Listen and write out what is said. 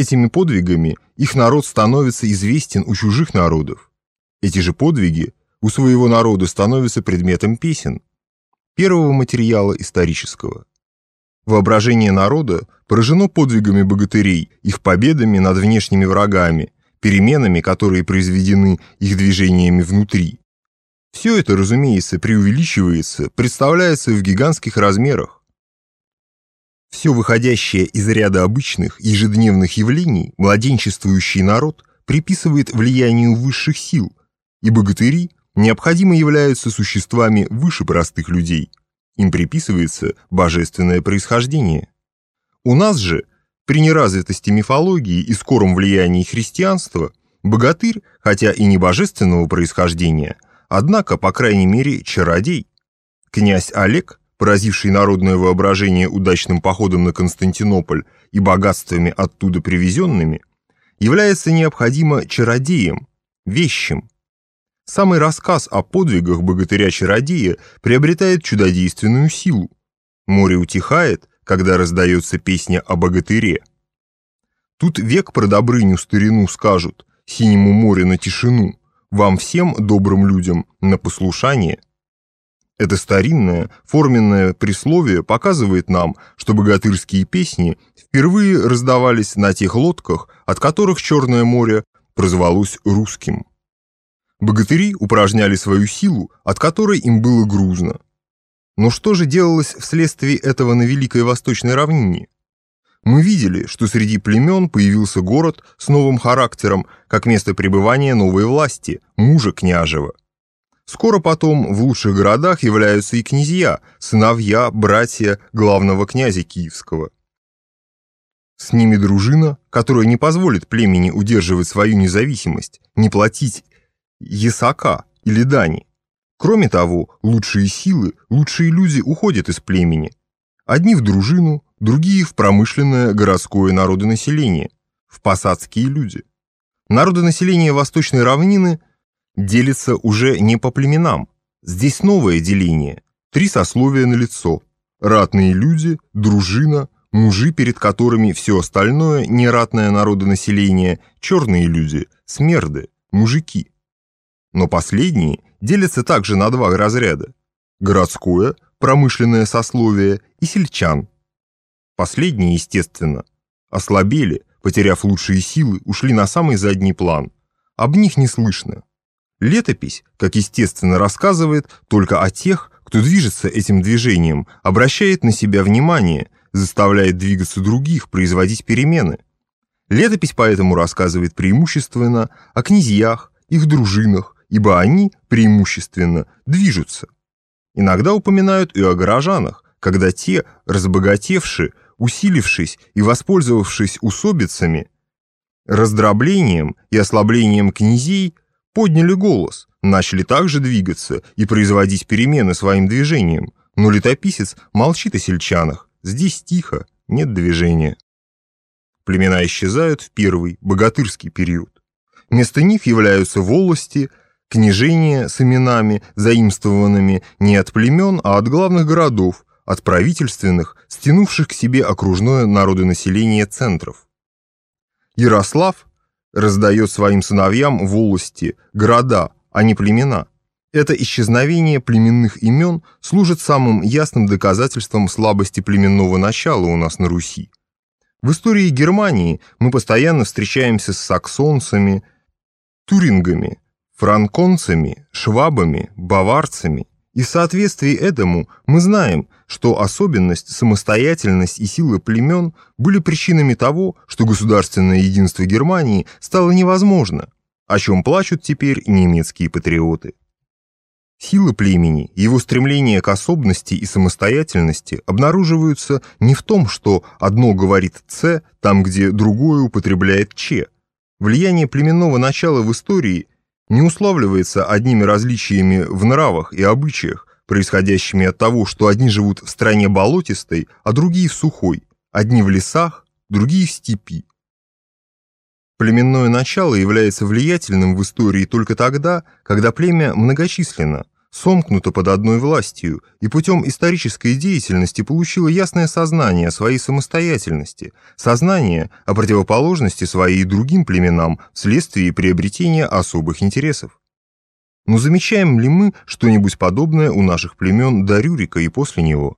Этими подвигами их народ становится известен у чужих народов. Эти же подвиги у своего народа становятся предметом песен, первого материала исторического. Воображение народа поражено подвигами богатырей, их победами над внешними врагами, переменами, которые произведены их движениями внутри. Все это, разумеется, преувеличивается, представляется в гигантских размерах. Все выходящее из ряда обычных ежедневных явлений младенчествующий народ приписывает влиянию высших сил, и богатыри необходимо являются существами выше простых людей. Им приписывается божественное происхождение. У нас же, при неразвитости мифологии и скором влиянии христианства, богатырь, хотя и не божественного происхождения, однако, по крайней мере, чародей. Князь Олег, поразивший народное воображение удачным походом на Константинополь и богатствами оттуда привезенными, является необходимо чародеем, вещим, Самый рассказ о подвигах богатыря-чародея приобретает чудодейственную силу. Море утихает, когда раздается песня о богатыре. Тут век про Добрыню старину скажут, синему морю на тишину, вам всем, добрым людям, на послушание. Это старинное, форменное присловие показывает нам, что богатырские песни впервые раздавались на тех лодках, от которых Черное море прозвалось русским. Богатыри упражняли свою силу, от которой им было грузно. Но что же делалось вследствие этого на Великой Восточной равнине? Мы видели, что среди племен появился город с новым характером, как место пребывания новой власти, мужа княжего. Скоро потом в лучших городах являются и князья, сыновья, братья главного князя Киевского. С ними дружина, которая не позволит племени удерживать свою независимость, не платить Ясака или Дани. Кроме того, лучшие силы, лучшие люди уходят из племени. Одни в дружину, другие в промышленное городское народонаселение, в посадские люди. Народонаселение Восточной равнины делится уже не по племенам. Здесь новое деление. Три сословия на лицо: Ратные люди, дружина, мужи, перед которыми все остальное нератное народонаселение, черные люди, смерды, мужики. Но последние делятся также на два разряда – городское, промышленное сословие и сельчан. Последние, естественно, ослабели, потеряв лучшие силы, ушли на самый задний план. Об них не слышно. Летопись, как естественно, рассказывает только о тех, кто движется этим движением, обращает на себя внимание, заставляет двигаться других, производить перемены. Летопись поэтому рассказывает преимущественно о князьях, их дружинах, ибо они преимущественно движутся. Иногда упоминают и о горожанах, когда те, разбогатевшие, усилившись и воспользовавшись усобицами, раздроблением и ослаблением князей, подняли голос, начали также двигаться и производить перемены своим движением, но летописец молчит о сельчанах, здесь тихо, нет движения. Племена исчезают в первый, богатырский период. Вместо них являются волости, Княжения с именами, заимствованными не от племен, а от главных городов, от правительственных, стянувших к себе окружное народонаселение центров. Ярослав раздает своим сыновьям волости, города, а не племена. Это исчезновение племенных имен служит самым ясным доказательством слабости племенного начала у нас на Руси. В истории Германии мы постоянно встречаемся с саксонцами, турингами, франконцами, швабами, баварцами. И в соответствии этому мы знаем, что особенность, самостоятельность и силы племен были причинами того, что государственное единство Германии стало невозможно, о чем плачут теперь немецкие патриоты. Силы племени, его стремление к особенности и самостоятельности обнаруживаются не в том, что одно говорит «ц», там, где другое употребляет «ч». Влияние племенного начала в истории не уславливается одними различиями в нравах и обычаях, происходящими от того, что одни живут в стране болотистой, а другие в сухой, одни в лесах, другие в степи. Племенное начало является влиятельным в истории только тогда, когда племя многочисленно, сомкнуто под одной властью и путем исторической деятельности получило ясное сознание своей самостоятельности, сознание о противоположности своей другим племенам вследствие приобретения особых интересов. Но замечаем ли мы что-нибудь подобное у наших племен до Рюрика и после него?